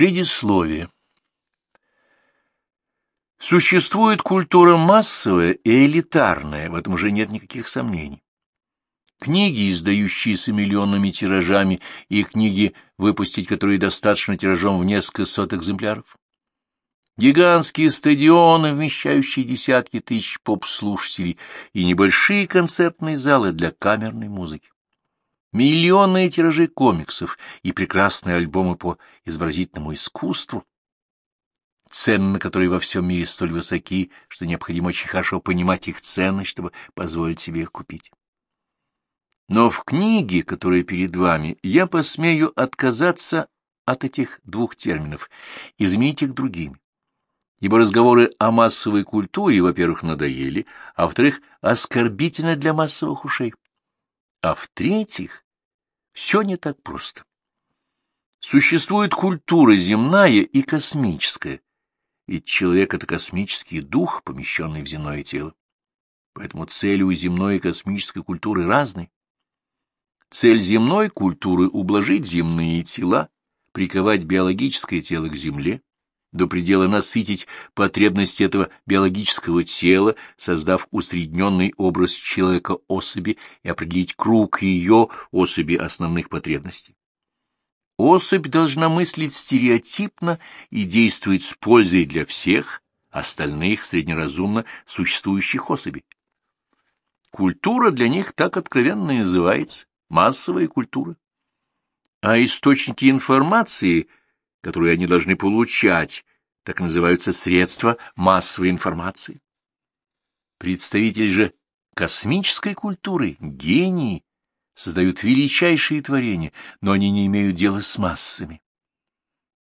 Предисловие. Существует культура массовая и элитарная, в этом уже нет никаких сомнений. Книги, издающиеся миллионными тиражами, и книги, выпустить которые достаточно тиражом в несколько сот экземпляров. Гигантские стадионы, вмещающие десятки тысяч поп-слушателей, и небольшие концертные залы для камерной музыки. Миллионные тиражи комиксов и прекрасные альбомы по изобразительному искусству, цены на которые во всем мире столь высоки, что необходимо очень хорошо понимать их цены, чтобы позволить себе их купить. Но в книге, которая перед вами, я посмею отказаться от этих двух терминов и заменить их другими. Ибо разговоры о массовой культуре, во-первых, надоели, а во-вторых, оскорбительны для массовых ушей. А в-третьих, все не так просто. Существует культура земная и космическая, ведь человек — это космический дух, помещенный в земное тело. Поэтому цели у земной и космической культуры разные. Цель земной культуры — ублажить земные тела, приковать биологическое тело к земле, до предела насытить потребности этого биологического тела, создав усредненный образ человека-особи и определить круг ее особи основных потребностей. Особь должна мыслить стереотипно и действовать с пользой для всех остальных среднеразумно существующих особей. Культура для них так откровенно называется – массовая культура. А источники информации – которую они должны получать, так называются средства массовой информации. Представители же космической культуры, гении, создают величайшие творения, но они не имеют дела с массами.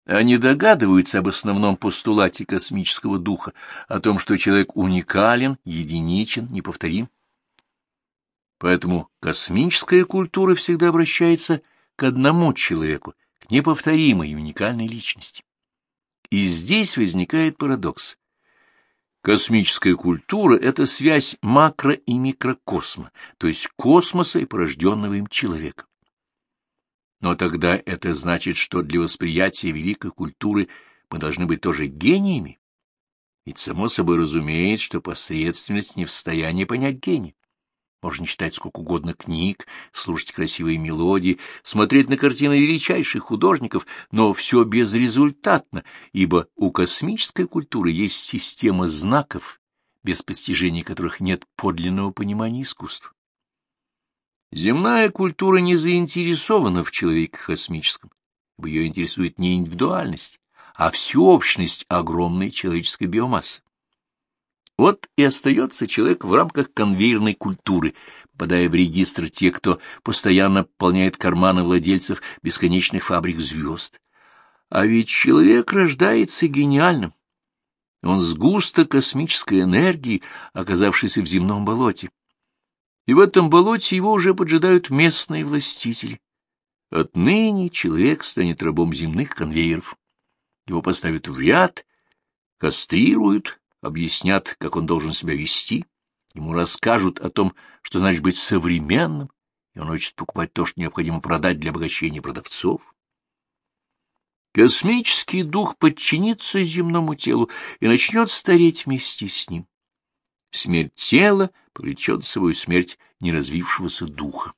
Они догадываются об основном постулате космического духа, о том, что человек уникален, единичен, неповторим. Поэтому космическая культура всегда обращается к одному человеку, неповторимой и уникальной личности. И здесь возникает парадокс. Космическая культура — это связь макро- и микрокосма, то есть космоса и порожденного им человека. Но тогда это значит, что для восприятия великой культуры мы должны быть тоже гениями. Ведь само собой разумеет, что посредственность не в состоянии понять гений. Можно читать сколько угодно книг, слушать красивые мелодии, смотреть на картины величайших художников, но все безрезультатно, ибо у космической культуры есть система знаков, без постижения которых нет подлинного понимания искусства. Земная культура не заинтересована в человеке космическом, ее интересует не индивидуальность, а всеобщность огромной человеческой биомассы. Вот и остается человек в рамках конвейерной культуры, попадая в регистр тех, кто постоянно пополняет карманы владельцев бесконечных фабрик звезд. А ведь человек рождается гениальным. Он сгусток космической энергии, оказавшийся в земном болоте. И в этом болоте его уже поджидают местные властители. Отныне человек станет рабом земных конвейеров. Его поставят в ряд, кастрируют, объяснят, как он должен себя вести, ему расскажут о том, что значит быть современным, и он учит покупать то, что необходимо продать для обогащения продавцов. Космический дух подчинится земному телу и начнет стареть вместе с ним. Смерть тела повлечет собой смерть неразвившегося духа.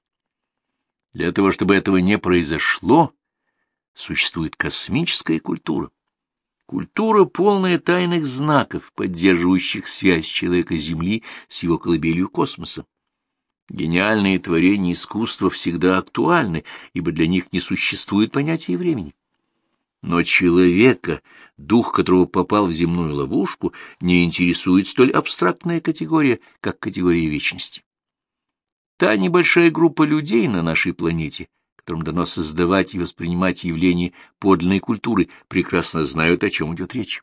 Для того, чтобы этого не произошло, существует космическая культура. Культура, полная тайных знаков, поддерживающих связь человека Земли с его колыбелью космоса. Гениальные творения искусства всегда актуальны, ибо для них не существует понятия времени. Но человека, дух которого попал в земную ловушку, не интересует столь абстрактная категория, как категория вечности. Та небольшая группа людей на нашей планете — которым дано создавать и воспринимать явления подлинной культуры, прекрасно знают, о чем идет речь.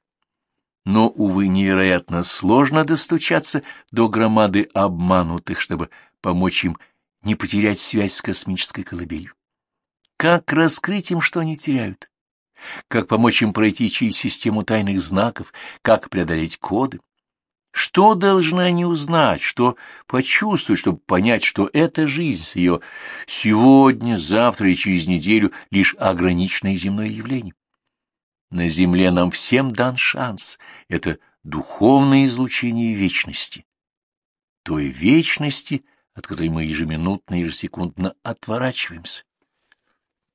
Но, увы, невероятно сложно достучаться до громады обманутых, чтобы помочь им не потерять связь с космической колыбелью. Как раскрыть им, что они теряют? Как помочь им пройти через систему тайных знаков? Как преодолеть коды? Что должны они узнать, что почувствовать, чтобы понять, что эта жизнь с ее сегодня, завтра и через неделю лишь ограниченное земное явление? на земле нам всем дан шанс. Это духовное излучение вечности. Той вечности, от которой мы ежеминутно и ежесекундно отворачиваемся.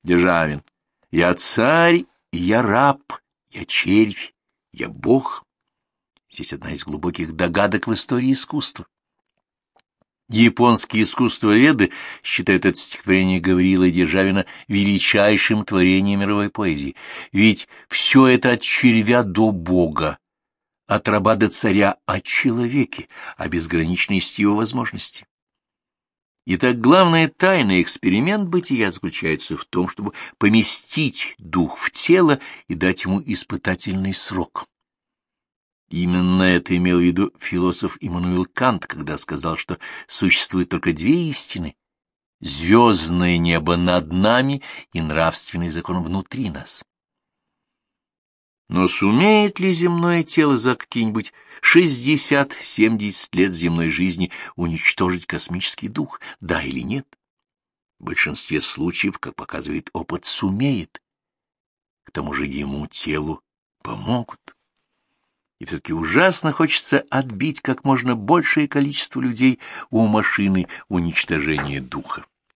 Державин. Я царь, я раб, я червь, я бог. Здесь одна из глубоких догадок в истории искусства. Японские искусствоведы считают это стихотворение Гавриила Державина величайшим творением мировой поэзии, ведь все это от червя до бога, от раба до царя о человеке, о безграничности его возможностей. Итак, главная тайна эксперимент бытия заключается в том, чтобы поместить дух в тело и дать ему испытательный срок. Именно это имел в виду философ Иммануил Кант, когда сказал, что существует только две истины — звездное небо над нами и нравственный закон внутри нас. Но сумеет ли земное тело за какие-нибудь шестьдесят-семьдесят лет земной жизни уничтожить космический дух, да или нет? В большинстве случаев, как показывает опыт, сумеет. К тому же ему, телу, помогут и все-таки ужасно хочется отбить как можно большее количество людей у машины уничтожения духа.